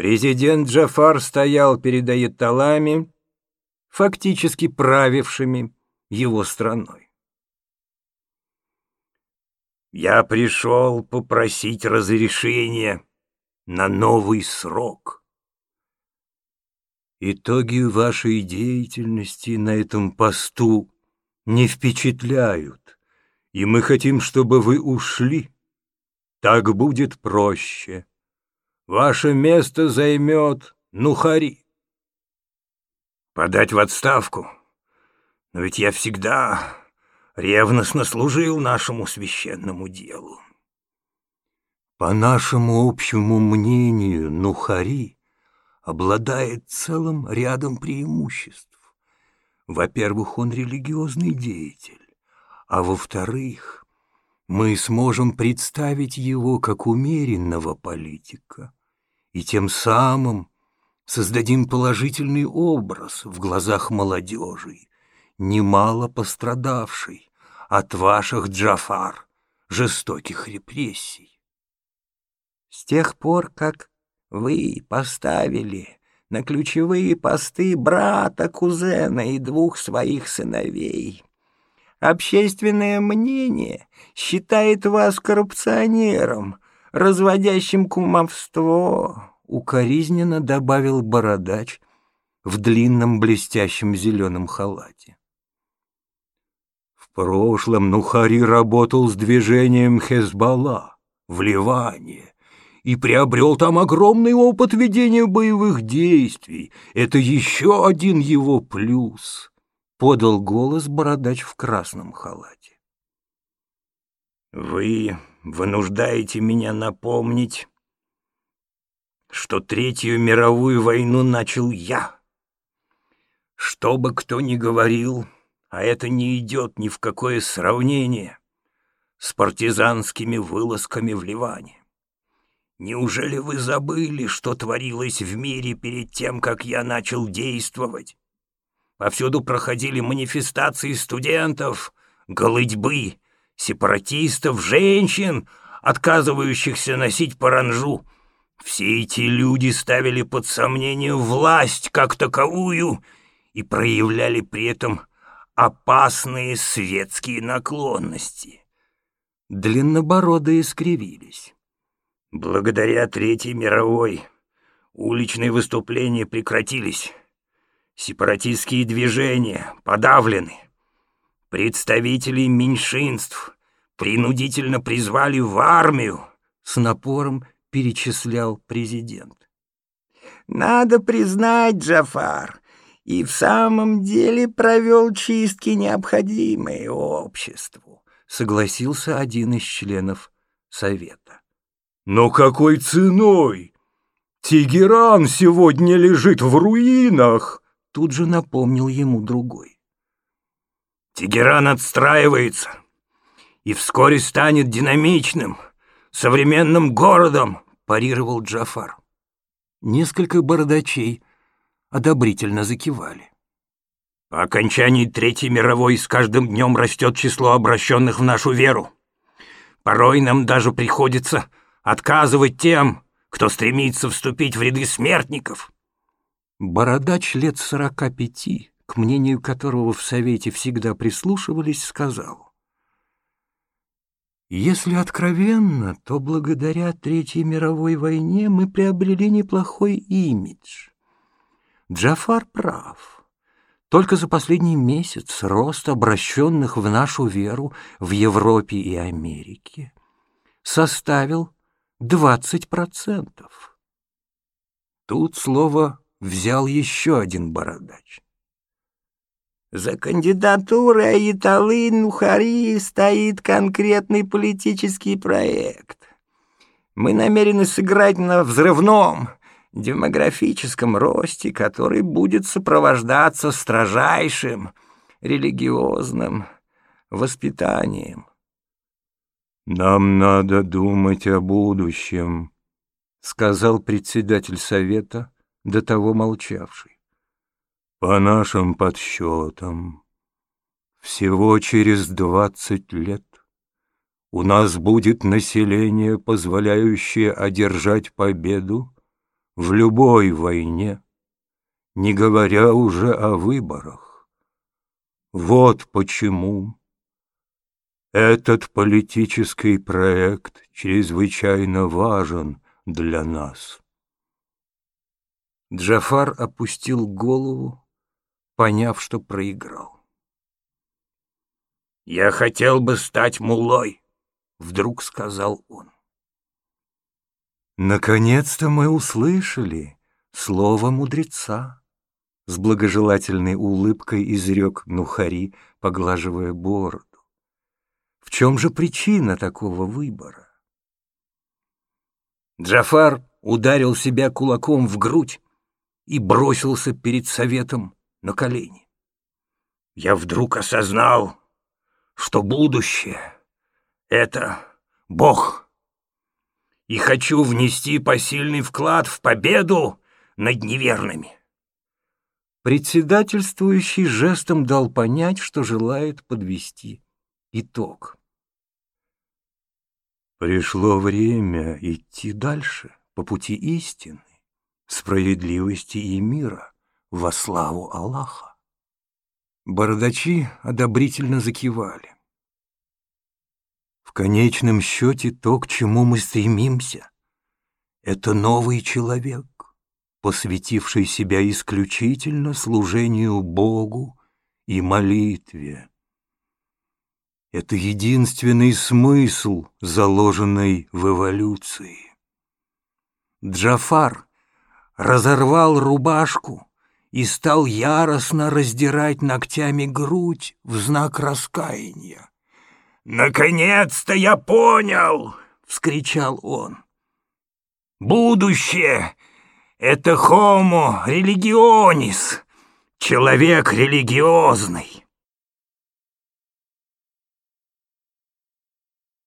Президент Джафар стоял перед аятолами, фактически правившими его страной. «Я пришел попросить разрешения на новый срок», Итоги вашей деятельности на этом посту не впечатляют, и мы хотим, чтобы вы ушли. Так будет проще. Ваше место займет Нухари. Подать в отставку? Но ведь я всегда ревностно служил нашему священному делу. По нашему общему мнению, Нухари обладает целым рядом преимуществ. Во-первых, он религиозный деятель, а во-вторых, мы сможем представить его как умеренного политика и тем самым создадим положительный образ в глазах молодежи, немало пострадавшей от ваших, Джафар, жестоких репрессий. С тех пор, как вы поставили на ключевые посты брата, кузена и двух своих сыновей. Общественное мнение считает вас коррупционером, разводящим кумовство, — укоризненно добавил бородач в длинном блестящем зеленом халате. В прошлом Нухари работал с движением Хезбалла в Ливане и приобрел там огромный опыт ведения боевых действий. Это еще один его плюс», — подал голос бородач в красном халате. «Вы вынуждаете меня напомнить, что Третью мировую войну начал я. Что бы кто ни говорил, а это не идет ни в какое сравнение с партизанскими вылазками в Ливане. Неужели вы забыли, что творилось в мире перед тем, как я начал действовать? Повсюду проходили манифестации студентов, голытьбы, сепаратистов, женщин, отказывающихся носить паранжу. Все эти люди ставили под сомнение власть как таковую и проявляли при этом опасные светские наклонности. Длиннобородые скривились. Благодаря Третьей мировой уличные выступления прекратились. Сепаратистские движения подавлены. Представителей меньшинств принудительно призвали в армию. С напором перечислял президент. Надо признать, Джафар, и в самом деле провел чистки, необходимые обществу, согласился один из членов совета. Но какой ценой? Тегеран сегодня лежит в руинах, тут же напомнил ему другой. Тегеран отстраивается и вскоре станет динамичным, современным городом, парировал Джафар. Несколько бородачей одобрительно закивали. По окончании Третьей мировой с каждым днем растет число обращенных в нашу веру. Порой нам даже приходится отказывать тем, кто стремится вступить в ряды смертников. Бородач лет сорока пяти, к мнению которого в Совете всегда прислушивались, сказал. Если откровенно, то благодаря Третьей мировой войне мы приобрели неплохой имидж. Джафар прав. Только за последний месяц рост обращенных в нашу веру в Европе и Америке составил двадцать процентов. Тут слово взял еще один бородач. За кандидатурой Аиталы Нухари стоит конкретный политический проект. Мы намерены сыграть на взрывном демографическом росте, который будет сопровождаться строжайшим религиозным воспитанием. «Нам надо думать о будущем», — сказал председатель совета, до того молчавший. «По нашим подсчетам, всего через двадцать лет у нас будет население, позволяющее одержать победу в любой войне, не говоря уже о выборах. Вот почему этот политический проект чрезвычайно важен для нас. Джафар опустил голову, поняв, что проиграл. «Я хотел бы стать мулой», — вдруг сказал он. «Наконец-то мы услышали слово мудреца», — с благожелательной улыбкой изрек Нухари, поглаживая бороду. «В чем же причина такого выбора?» Джафар ударил себя кулаком в грудь и бросился перед советом на колени. Я вдруг осознал, что будущее — это Бог. И хочу внести посильный вклад в победу над неверными. Председательствующий жестом дал понять, что желает подвести итог. Пришло время идти дальше по пути истины, справедливости и мира во славу Аллаха. Бородачи одобрительно закивали. В конечном счете то, к чему мы стремимся, это новый человек, посвятивший себя исключительно служению Богу и молитве. Это единственный смысл, заложенный в эволюции. Джафар разорвал рубашку и стал яростно раздирать ногтями грудь в знак раскаяния. «Наконец-то я понял!» — вскричал он. «Будущее — это homo religionis, человек религиозный.